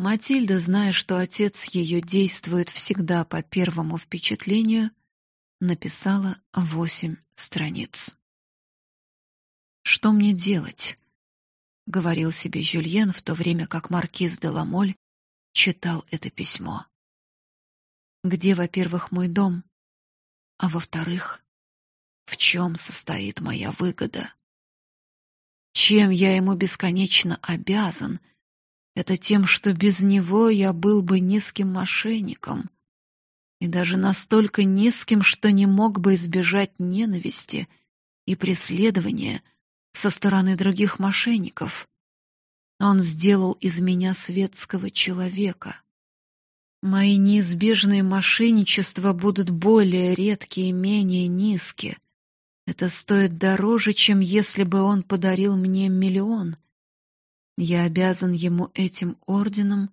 Матильда, зная, что отец ее действует всегда по первому впечатлению, написала восемь страниц. «Что мне делать?» — говорил себе Жюльен, в то время как маркиз де Ламоль читал это письмо. «Где, во-первых, мой дом? А во-вторых, в чем состоит моя выгода? Чем я ему бесконечно обязан? Это тем, что без него я был бы низким мошенником» и даже настолько низким, что не мог бы избежать ненависти и преследования со стороны других мошенников. Он сделал из меня светского человека. Мои неизбежные мошенничества будут более редкие и менее низкие. Это стоит дороже, чем если бы он подарил мне миллион. Я обязан ему этим орденом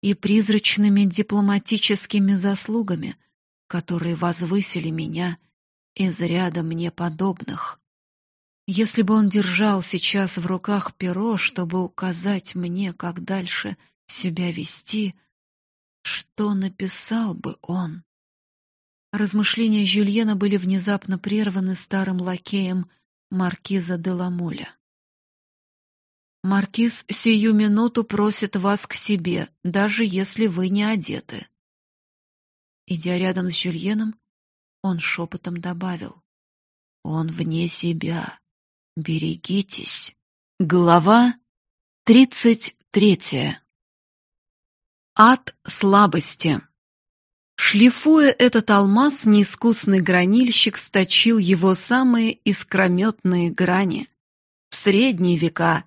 и призрачными дипломатическими заслугами, которые возвысили меня из ряда мне подобных. Если бы он держал сейчас в руках перо, чтобы указать мне, как дальше себя вести, что написал бы он? Размышления Жюльена были внезапно прерваны старым лакеем маркиза де Ламоля. Маркиз сию минуту просит вас к себе, даже если вы не одеты. Идя рядом с Жюльеном, он шепотом добавил: "Он вне себя. Берегитесь. Глава тридцать третья. Ад слабости. Шлифуя этот алмаз, неискусный гранильщик сточил его самые искрометные грани. В средние века,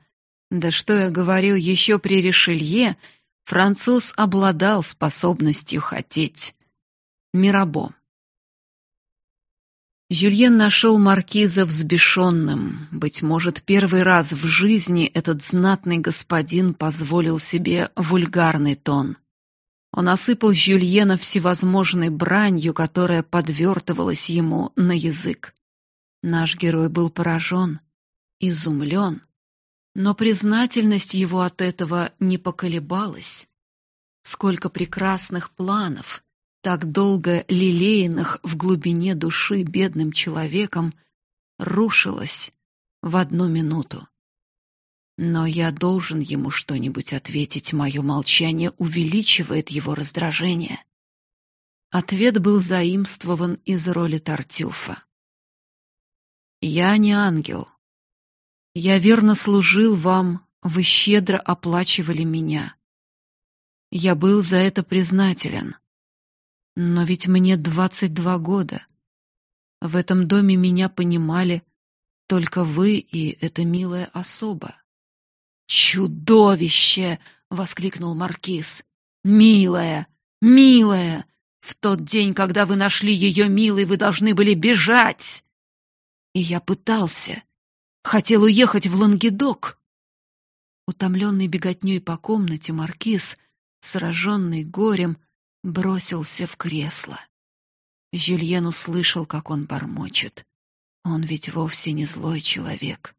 да что я говорю, еще при Ришелье, француз обладал способностью хотеть. Мирабо. Жюльен нашел маркиза взбешенным. Быть может, первый раз в жизни этот знатный господин позволил себе вульгарный тон. Он осыпал Жюльена всевозможной бранью, которая подвертывалась ему на язык. Наш герой был поражен, изумлен, но признательность его от этого не поколебалась. Сколько прекрасных планов, так долго лелеянных в глубине души бедным человеком, рушилось в одну минуту. Но я должен ему что-нибудь ответить, мое молчание увеличивает его раздражение. Ответ был заимствован из роли Тартюфа. Я не ангел. Я верно служил вам, вы щедро оплачивали меня. Я был за это признателен. Но ведь мне двадцать два года. В этом доме меня понимали только вы и эта милая особа. Чудовище, воскликнул маркиз. Милая, милая, в тот день, когда вы нашли ее милой, вы должны были бежать. И я пытался, хотел уехать в Лангедок. Утомленный беготней по комнате маркиз, сраженный горем, бросился в кресло. Жюльен услышал, как он бормочет. Он ведь вовсе не злой человек.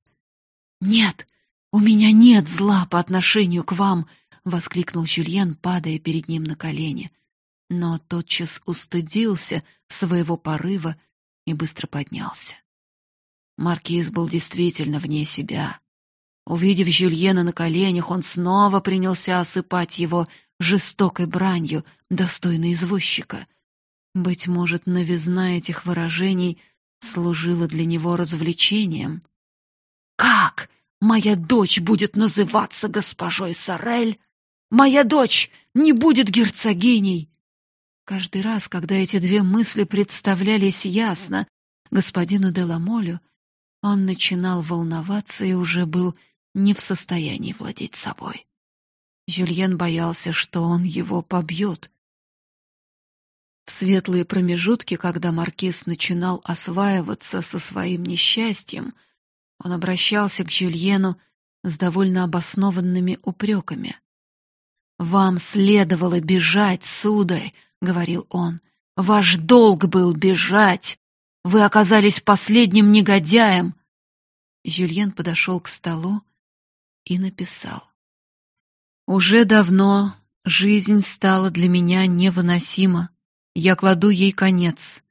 «Нет, у меня нет зла по отношению к вам!» — воскликнул Жюльен, падая перед ним на колени. Но тотчас устыдился своего порыва и быстро поднялся. Маркиз был действительно вне себя. Увидев Жюльена на коленях, он снова принялся осыпать его жестокой бранью, достойной извозчика. Быть может, новизна этих выражений служила для него развлечением. «Как моя дочь будет называться госпожой Сорель? Моя дочь не будет герцогиней!» Каждый раз, когда эти две мысли представлялись ясно господину Деламолю, он начинал волноваться и уже был не в состоянии владеть собой. Жюльен боялся, что он его побьет. В светлые промежутки, когда маркиз начинал осваиваться со своим несчастьем, он обращался к Жюльену с довольно обоснованными упреками. «Вам следовало бежать, сударь», — говорил он. «Ваш долг был бежать. Вы оказались последним негодяем». Жюльен подошел к столу и написал. Уже давно жизнь стала для меня невыносима. Я кладу ей конец.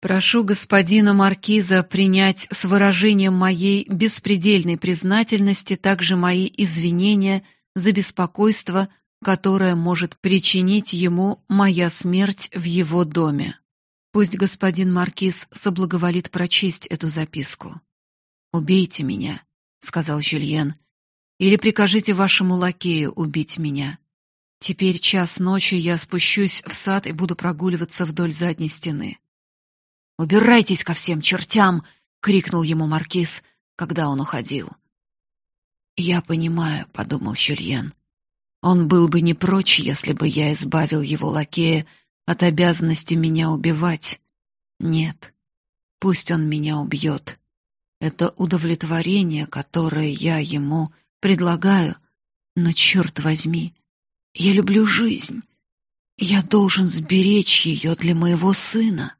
Прошу господина маркиза принять с выражением моей беспредельной признательности также мои извинения за беспокойство, которое может причинить ему моя смерть в его доме. Пусть господин маркиз соблаговолит прочесть эту записку. Убейте меня, сказал Жюльен, или прикажите вашему лакею убить меня. Теперь час ночи, я спущусь в сад и буду прогуливаться вдоль задней стены. «Убирайтесь ко всем чертям!» — крикнул ему маркиз, когда он уходил. «Я понимаю», — подумал Жюльен. «Он был бы не прочь, если бы я избавил его лакея от обязанности меня убивать. Нет, пусть он меня убьет. Это удовлетворение, которое я ему предлагаю, но черт возьми, я люблю жизнь. Я должен сберечь ее для моего сына».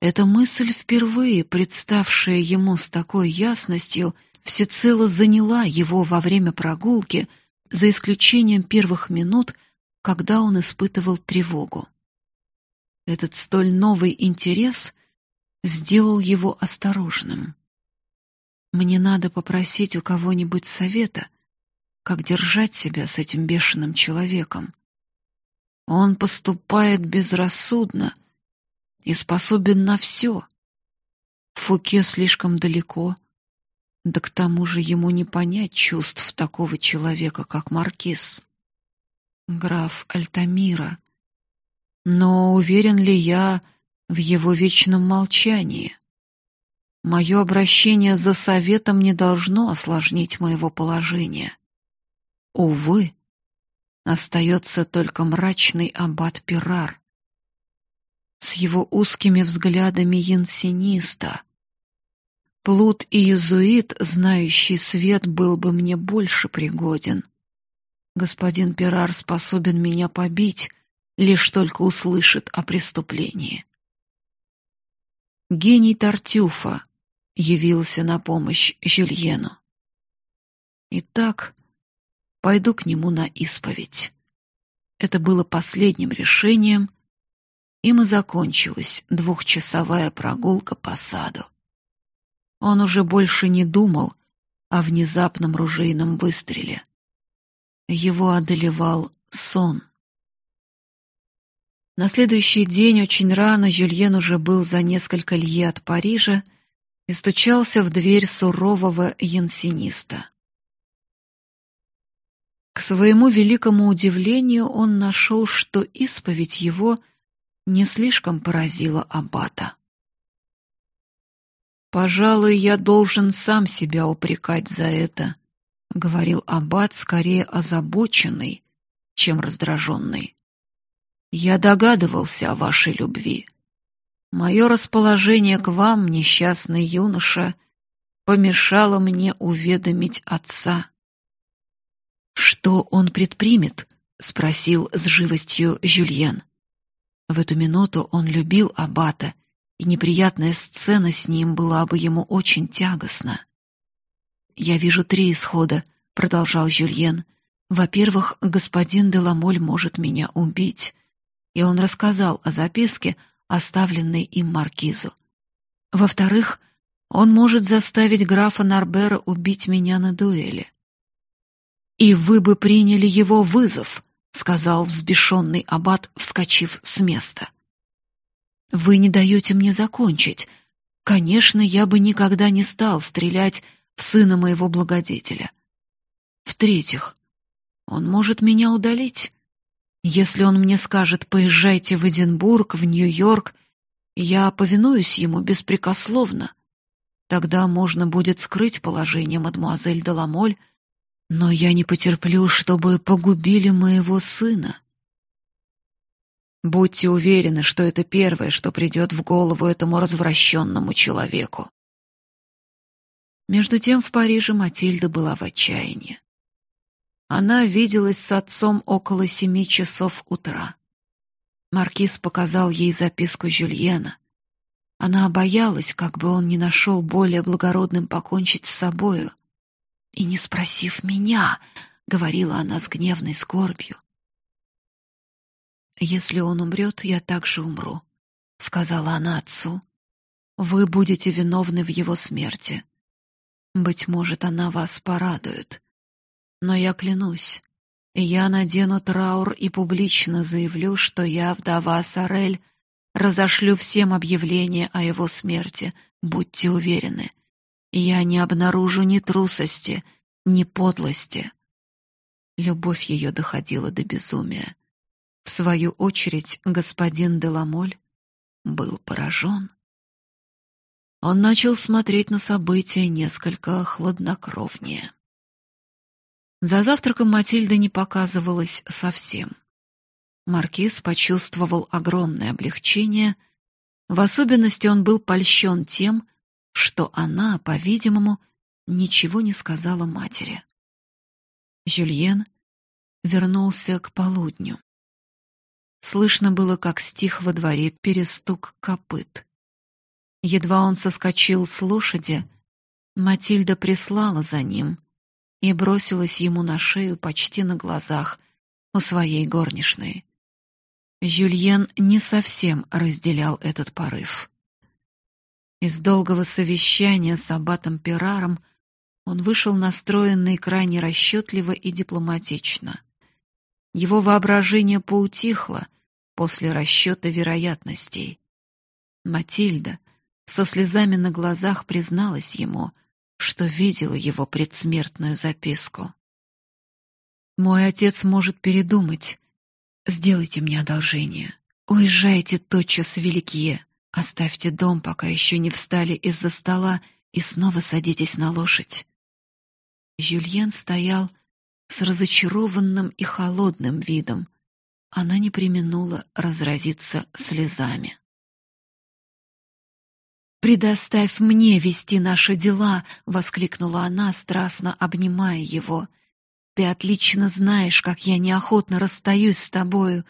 Эта мысль, впервые представшая ему с такой ясностью, всецело заняла его во время прогулки, за исключением первых минут, когда он испытывал тревогу. Этот столь новый интерес сделал его осторожным. Мне надо попросить у кого-нибудь совета, как держать себя с этим бешеным человеком. Он поступает безрассудно — и способен на все. Фуке слишком далеко, да к тому же ему не понять чувств такого человека, как маркиз. Граф Альтамира. Но уверен ли я в его вечном молчании? Мое обращение за советом не должно осложнить моего положения. Увы, остается только мрачный аббат Пирар с его узкими взглядами янсениста. Плут и иезуит, знающий свет, был бы мне больше пригоден. Господин Перар способен меня побить, лишь только услышит о преступлении. Гений Тартюфа явился на помощь Жюльену. Итак, пойду к нему на исповедь. Это было последним решением, и закончилась двухчасовая прогулка по саду. Он уже больше не думал о внезапном ружейном выстреле. Его одолевал сон. На следующий день очень рано Жюльен уже был за несколько лье от Парижа и стучался в дверь сурового янсениста. К своему великому удивлению он нашел, что исповедь его — не слишком поразило аббата. «Пожалуй, я должен сам себя упрекать за это», — говорил аббат, скорее озабоченный, чем раздраженный. «Я догадывался о вашей любви. Мое расположение к вам, несчастный юноша, помешало мне уведомить отца». «Что он предпримет?» — спросил с живостью Жюльен. В эту минуту он любил аббата, и неприятная сцена с ним была бы ему очень тягостна. «Я вижу три исхода», — продолжал Жюльен. «Во-первых, господин Деламоль может меня убить». И он рассказал о записке, оставленной им маркизу. «Во-вторых, он может заставить графа Нарбера убить меня на дуэли». «И вы бы приняли его вызов», сказал взбешенный аббат, вскочив с места. Вы не даете мне закончить. Конечно, я бы никогда не стал стрелять в сына моего благодетеля. В-третьих, он может меня удалить. Если он мне скажет: "Поезжайте в Эдинбург, в Нью-Йорк", я повинуюсь ему беспрекословно. Тогда можно будет скрыть положение мадемуазель Деламоль но я не потерплю, чтобы погубили моего сына. Будьте уверены, что это первое, что придет в голову этому развращенному человеку. Между тем в Париже Матильда была в отчаянии. Она виделась с отцом около семи часов утра. Маркиз показал ей записку Жюльена. Она боялась, как бы он не нашел более благородным покончить с собою — и не спросив меня, говорила она с гневной скорбью. Если он умрет, я также умру, сказала она отцу. Вы будете виновны в его смерти. Быть может, она вас порадует. Но я клянусь, я надену траур и публично заявлю, что я, вдова Сарель, разошлю всем объявление о его смерти, будьте уверены. Я не обнаружу ни трусости, ни подлости. Любовь ее доходила до безумия. В свою очередь, господин Деламоль был поражен. Он начал смотреть на события несколько хладнокровнее. За завтраком Матильда не показывалась совсем. Маркиз почувствовал огромное облегчение, в особенности он был польщен тем, что она, по-видимому, ничего не сказала матери. Жюльен вернулся к полудню. Слышно было, как стих во дворе перестук копыт. Едва он соскочил с лошади, Матильда прислала за ним и бросилась ему на шею почти на глазах у своей горничной. Жюльен не совсем разделял этот порыв. Из долгого совещания с аббатом Пераром он вышел настроенный крайне расчетливо и дипломатично. Его воображение поутихло после расчета вероятностей. Матильда со слезами на глазах призналась ему, что видела его предсмертную записку. Мой отец может передумать. Сделайте мне одолжение. Уезжайте тотчас в Великие. Оставьте дом, пока еще не встали из-за стола, и снова садитесь на лошадь. Жюльен стоял с разочарованным и холодным видом. Она не преминула разразиться слезами. «Предоставь мне вести наши дела!» — воскликнула она, страстно обнимая его. «Ты отлично знаешь, как я неохотно расстаюсь с тобою.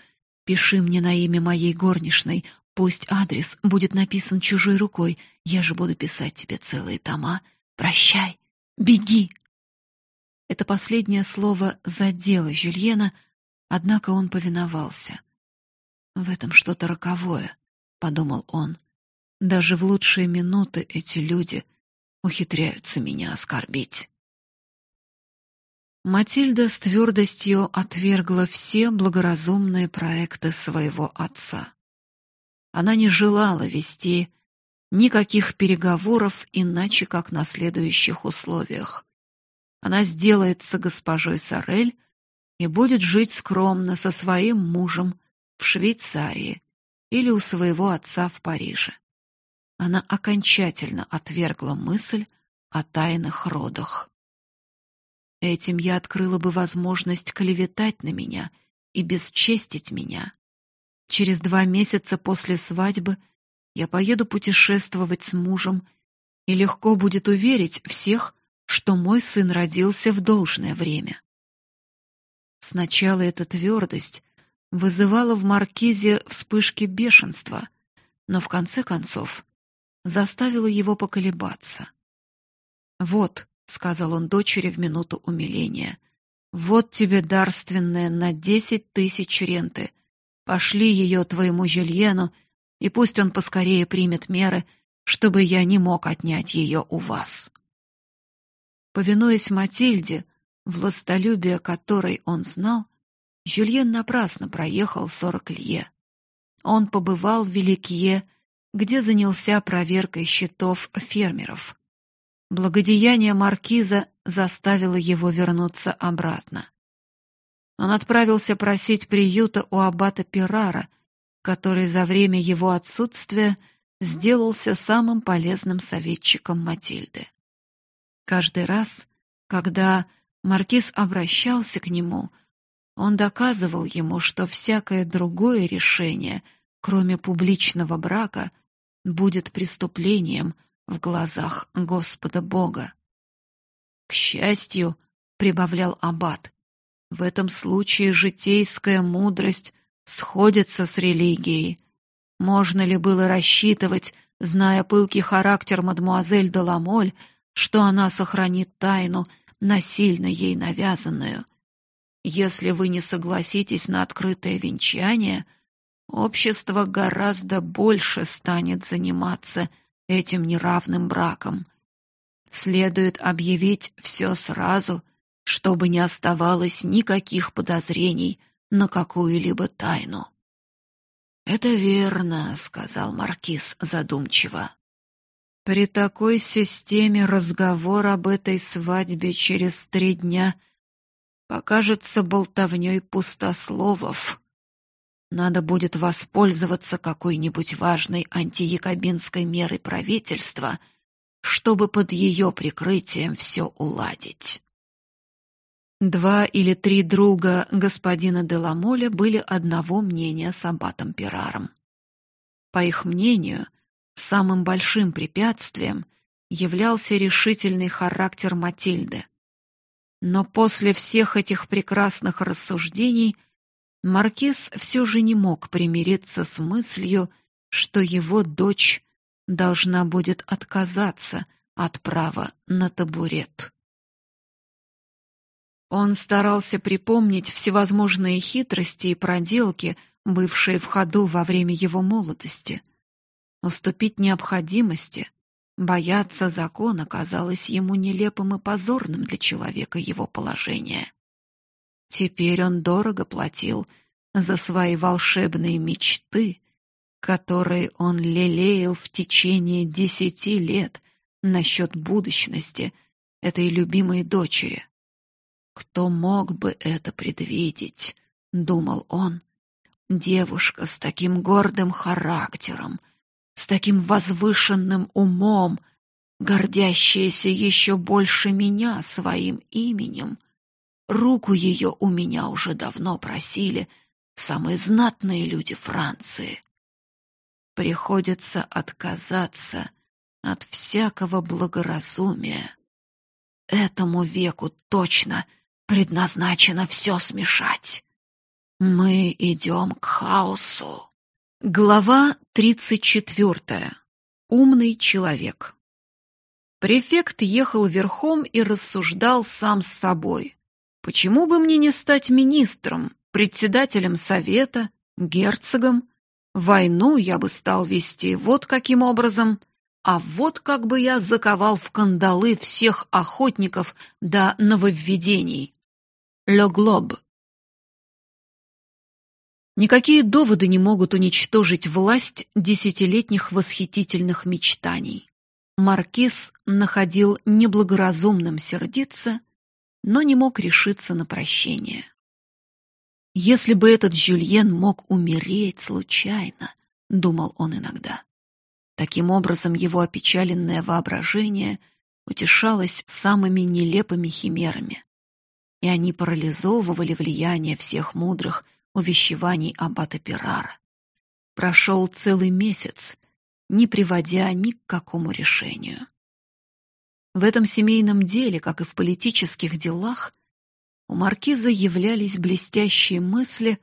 Пиши мне на имя моей горничной. Пусть адрес будет написан чужой рукой. Я же буду писать тебе целые тома. Прощай! Беги!» Это последнее слово задело Жюльена, однако он повиновался. «В этом что-то роковое», — подумал он. Даже в лучшие минуты эти люди ухитряются меня оскорбить. Матильда с твердостью отвергла все благоразумные проекты своего отца. Она не желала вести никаких переговоров иначе как на следующих условиях. Она сделается госпожой Сорель и будет жить скромно со своим мужем в Швейцарии или у своего отца в Париже она окончательно отвергла мысль о тайных родах. Этим я открыла бы возможность клеветать на меня и бесчестить меня. Через два месяца после свадьбы я поеду путешествовать с мужем, и легко будет уверить всех, что мой сын родился в должное время. Сначала эта твердость вызывала в маркизе вспышки бешенства, но в конце концов заставило его поколебаться. «Вот», — сказал он дочери в минуту умиления, — «вот тебе дарственная на десять тысяч ренты. Пошли ее твоему Жюльену, и пусть он поскорее примет меры, чтобы я не мог отнять ее у вас». Повинуясь Матильде, властолюбие которой он знал, Жюльен напрасно проехал сорок лье. Он побывал в Великие где занялся проверкой счетов фермеров. Благодеяние маркиза заставило его вернуться обратно. Он отправился просить приюта у аббата Пирара, который за время его отсутствия сделался самым полезным советчиком Матильды. Каждый раз, когда маркиз обращался к нему, он доказывал ему, что всякое другое решение — кроме публичного брака, будет преступлением в глазах Господа Бога. К счастью, прибавлял аббат, в этом случае житейская мудрость сходится с религией. Можно ли было рассчитывать, зная пылкий характер мадмуазель де Ламоль, что она сохранит тайну, насильно ей навязанную, Если вы не согласитесь на открытое венчание, общество гораздо больше станет заниматься этим неравным браком. Следует объявить все сразу, чтобы не оставалось никаких подозрений на какую-либо тайну. Это верно, сказал маркиз задумчиво. При такой системе разговор об этой свадьбе через три дня покажется болтовней пустословов. Надо будет воспользоваться какой-нибудь важной антиякобинской мерой правительства, чтобы под ее прикрытием все уладить. Два или три друга господина Деламоля были одного мнения с аббатом Пираром. По их мнению, самым большим препятствием являлся решительный характер Матильды. Но после всех этих прекрасных рассуждений маркиз все же не мог примириться с мыслью, что его дочь должна будет отказаться от права на табурет. Он старался припомнить всевозможные хитрости и проделки, бывшие в ходу во время его молодости. Уступить необходимости, бояться закона казалось ему нелепым и позорным для человека его положения. Теперь он дорого платил за свои волшебные мечты, которые он лелеял в течение десяти лет насчет будущности этой любимой дочери. Кто мог бы это предвидеть, думал он. Девушка с таким гордым характером, с таким возвышенным умом, гордящаяся еще больше меня своим именем. Руку ее у меня уже давно просили самые знатные люди Франции. Приходится отказаться от всякого благоразумия. Этому веку точно предназначено все смешать. Мы идем к хаосу. Глава тридцать четвертая. Умный человек. Префект ехал верхом и рассуждал сам с собой. Почему бы мне не стать министром, председателем совета, герцогом? Войну я бы стал вести вот каким образом. А вот как бы я заковал в кандалы всех охотников до нововведений. Ле Глоб. Никакие доводы не могут уничтожить власть десятилетних восхитительных мечтаний. Маркиз находил неблагоразумным сердиться, но не мог решиться на прощение. Если бы этот Жюльен мог умереть случайно, думал он иногда. Таким образом, его опечаленное воображение утешалось самыми нелепыми химерами и они парализовывали влияние всех мудрых увещеваний аббата Пирара. Прошел целый месяц, не приводя ни к какому решению. В этом семейном деле, как и в политических делах, у маркиза являлись блестящие мысли,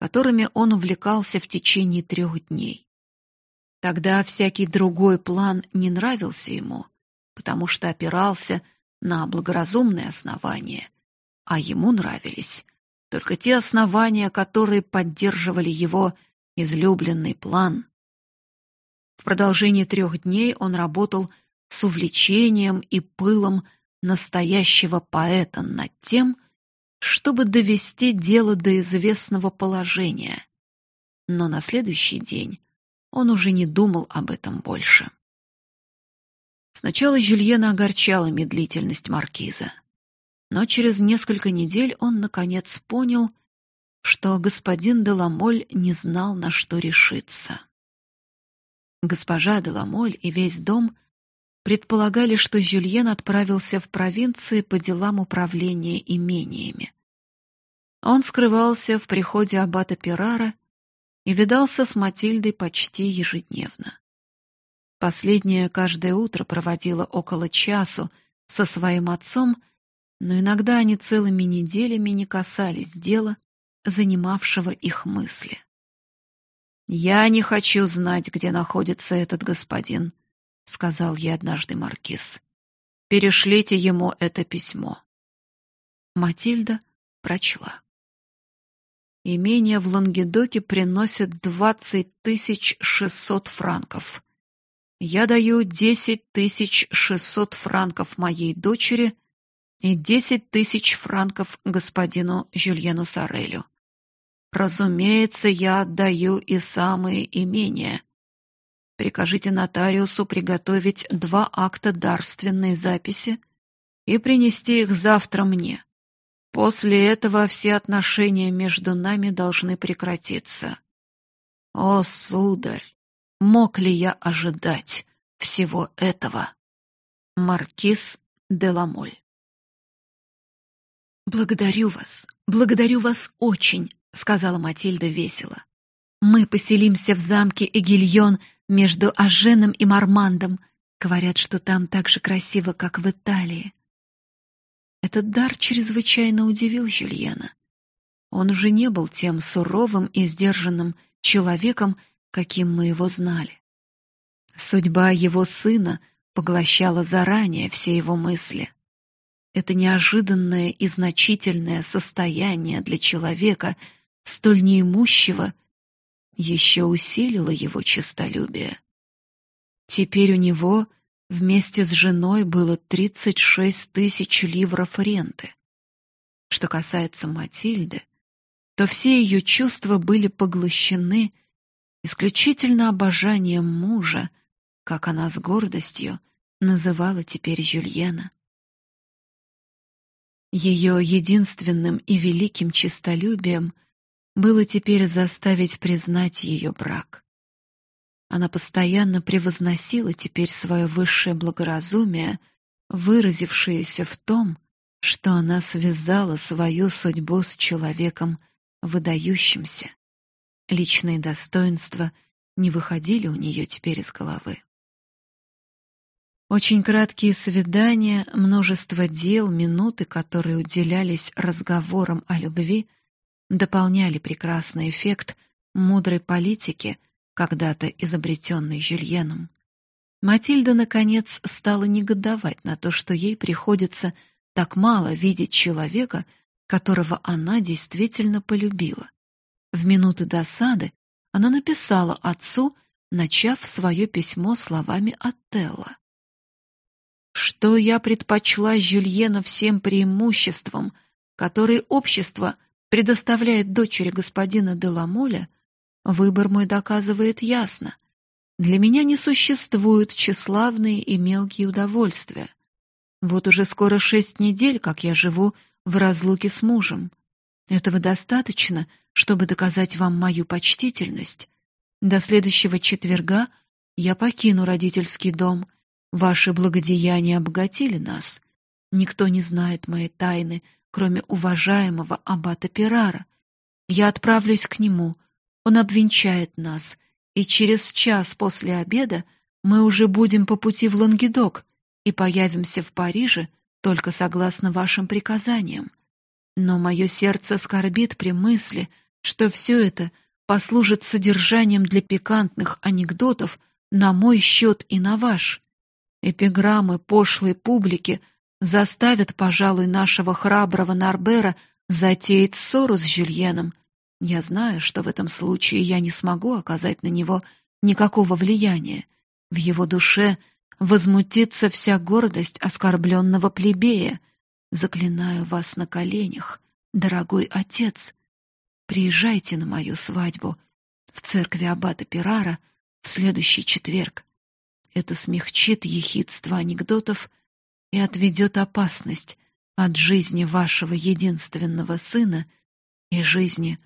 которыми он увлекался в течение трех дней. Тогда всякий другой план не нравился ему, потому что опирался на благоразумные основания а ему нравились только те основания, которые поддерживали его излюбленный план. В продолжении трех дней он работал с увлечением и пылом настоящего поэта над тем, чтобы довести дело до известного положения. Но на следующий день он уже не думал об этом больше. Сначала Жюльена огорчала медлительность маркиза. Но через несколько недель он наконец понял, что господин Деламоль не знал, на что решиться. Госпожа Деламоль и весь дом предполагали, что Жюльен отправился в провинции по делам управления имениями. Он скрывался в приходе аббата Пирара и видался с Матильдой почти ежедневно. Последняя каждое утро проводила около часу со своим отцом но иногда они целыми неделями не касались дела, занимавшего их мысли. «Я не хочу знать, где находится этот господин», — сказал ей однажды маркиз. «Перешлите ему это письмо». Матильда прочла. Имение в Лангедоке приносит двадцать тысяч шестьсот франков. Я даю десять тысяч шестьсот франков моей дочери и десять тысяч франков господину Жюльену Сарелю. Разумеется, я отдаю и самые имения. Прикажите нотариусу приготовить два акта дарственной записи и принести их завтра мне. После этого все отношения между нами должны прекратиться. О, сударь, мог ли я ожидать всего этого? Маркиз де Ламоль. Благодарю вас. Благодарю вас очень, сказала Матильда весело. Мы поселимся в замке Эгильон между Аженом и Мармандом. Говорят, что там так же красиво, как в Италии. Этот дар чрезвычайно удивил Жюльена. Он уже не был тем суровым и сдержанным человеком, каким мы его знали. Судьба его сына поглощала заранее все его мысли. Это неожиданное и значительное состояние для человека столь неимущего еще усилило его честолюбие. Теперь у него Вместе с женой было 36 тысяч ливров ренты. Что касается Матильды, то все ее чувства были поглощены исключительно обожанием мужа, как она с гордостью называла теперь Жюльена. Ее единственным и великим честолюбием было теперь заставить признать ее брак. Она постоянно превозносила теперь свое высшее благоразумие, выразившееся в том, что она связала свою судьбу с человеком выдающимся. Личные достоинства не выходили у нее теперь из головы. Очень краткие свидания, множество дел, минуты, которые уделялись разговорам о любви, дополняли прекрасный эффект мудрой политики, когда-то изобретенный Жюльеном. Матильда наконец стала негодовать на то, что ей приходится так мало видеть человека, которого она действительно полюбила. В минуты досады она написала отцу, начав свое письмо словами Отелло. Что я предпочла Жюльена всем преимуществам, которые общество предоставляет дочери господина Деламоля, Выбор мой доказывает ясно. Для меня не существуют тщеславные и мелкие удовольствия. Вот уже скоро шесть недель, как я живу в разлуке с мужем. Этого достаточно, чтобы доказать вам мою почтительность. До следующего четверга я покину родительский дом. Ваши благодеяния обогатили нас. Никто не знает моей тайны, кроме уважаемого аббата Перара. Я отправлюсь к нему — он обвенчает нас, и через час после обеда мы уже будем по пути в Лангедок и появимся в Париже только согласно вашим приказаниям. Но мое сердце скорбит при мысли, что все это послужит содержанием для пикантных анекдотов на мой счет и на ваш. Эпиграммы пошлой публики заставят, пожалуй, нашего храброго Нарбера затеять ссору с Жюльеном я знаю, что в этом случае я не смогу оказать на него никакого влияния. В его душе возмутится вся гордость оскорбленного плебея. Заклинаю вас на коленях, дорогой отец, приезжайте на мою свадьбу в церкви аббата Пирара в следующий четверг. Это смягчит ехидство анекдотов и отведет опасность от жизни вашего единственного сына и жизни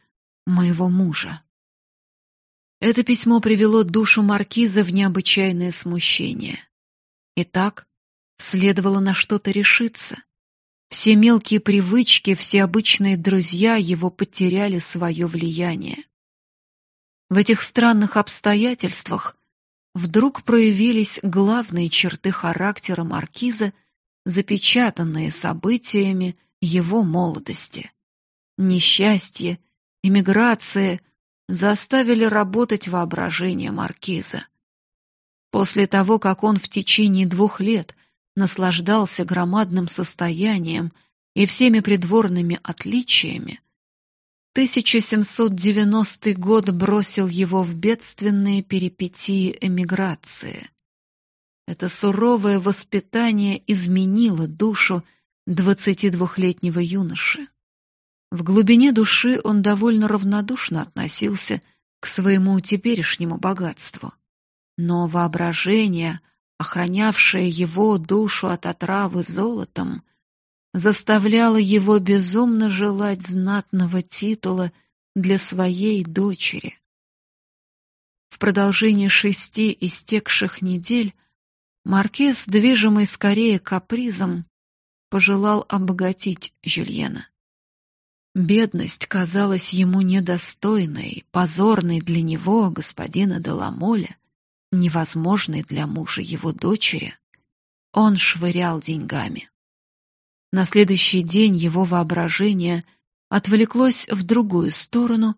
моего мужа. Это письмо привело душу маркиза в необычайное смущение. Итак, следовало на что-то решиться. Все мелкие привычки, все обычные друзья его потеряли свое влияние. В этих странных обстоятельствах вдруг проявились главные черты характера маркиза, запечатанные событиями его молодости. Несчастье Эмиграция заставили работать воображение маркиза. После того, как он в течение двух лет наслаждался громадным состоянием и всеми придворными отличиями, 1790 год бросил его в бедственные перипетии эмиграции. Это суровое воспитание изменило душу 22-летнего юноши. В глубине души он довольно равнодушно относился к своему теперешнему богатству. Но воображение, охранявшее его душу от отравы золотом, заставляло его безумно желать знатного титула для своей дочери. В продолжении шести истекших недель маркиз, движимый скорее капризом, пожелал обогатить Жюльена. Бедность казалась ему недостойной, позорной для него, господина Деламоля, невозможной для мужа его дочери. Он швырял деньгами. На следующий день его воображение отвлеклось в другую сторону,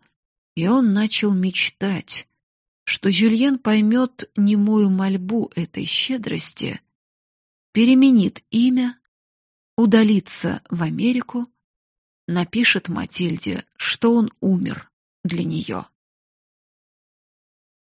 и он начал мечтать, что Жюльен поймет немую мольбу этой щедрости, переменит имя, удалится в Америку, напишет Матильде, что он умер для нее.